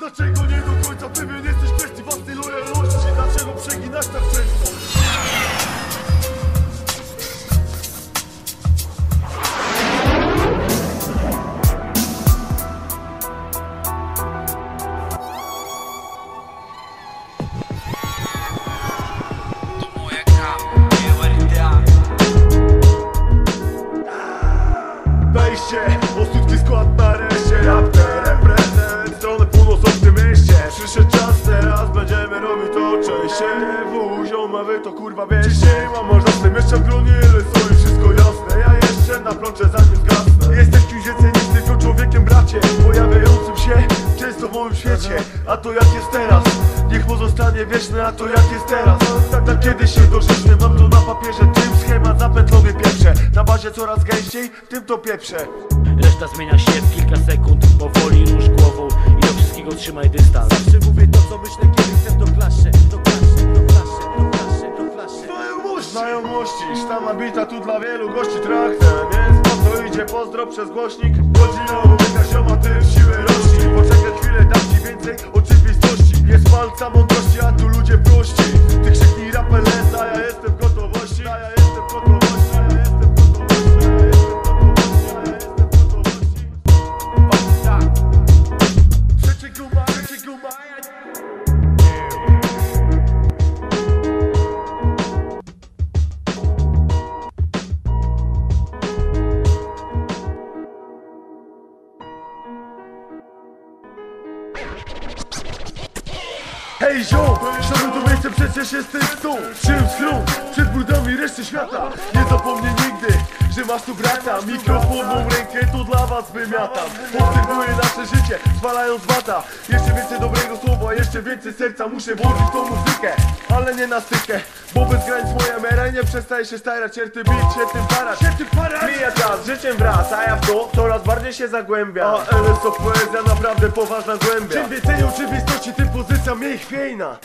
Dlaczego nie do końca pewien jesteś kwestii własnej lojalności? Dlaczego przeginasz tak często? Wejście, osudki skład nareszcie Raptor, reprezent, to częściej Wuzią ma wy to kurwa wieście Mam można z tym jeszcze w gronie, wszystko jasne? Ja jeszcze na plącze zanim zgasnę. Jesteś kimś więcej niż tylko człowiekiem bracie Pojawiającym się często w moim świecie. A to jak jest teraz? Niech pozostanie wieczne, a to jak jest teraz? Tak, tak kiedyś się dorzeczny Mam to na papierze, tym schemat zapętlony pieprze. Na bazie coraz gęściej, tym to pieprze. Reszta zmienia się w kilka sekund. Powoli rusz głową i do wszystkiego trzymaj dystans. Zawsze mówię to co myślę kiedy chcę to klaszę Znajomości, Sztama bita tu dla wielu gości traktem. Więc po to idzie pozdro przez głośnik. Godzina ubiega zioma, ty w siłę rości. Poczekaj chwilę, dam ci więcej oczywistości. Jest palca mądrości, a tu ludzie prości. Ty krzyknij rapeleta, ja jestem Hej ziom, szanowny to miejsce przecież jest ten stół Czym schron, przed brudami reszty świata! Nie zapomnij nigdy, że masz tu brata. Mikrofoną rękę to dla was wymiatam. Obserwuję nasze życie, zwalając bata Jeszcze więcej dobrego słowa, jeszcze więcej serca. Muszę włożyć tą muzykę, ale nie na stykę. Bo bez granic moja mera nie przestaje się starać. Cierty bić, się tym parać, się tym parać życiem wraz, a ja w to coraz bardziej się zagłębiam. A LS to poezja naprawdę poważna głębia Czym więcej oczywistości, tym pozycja mniej chwiejna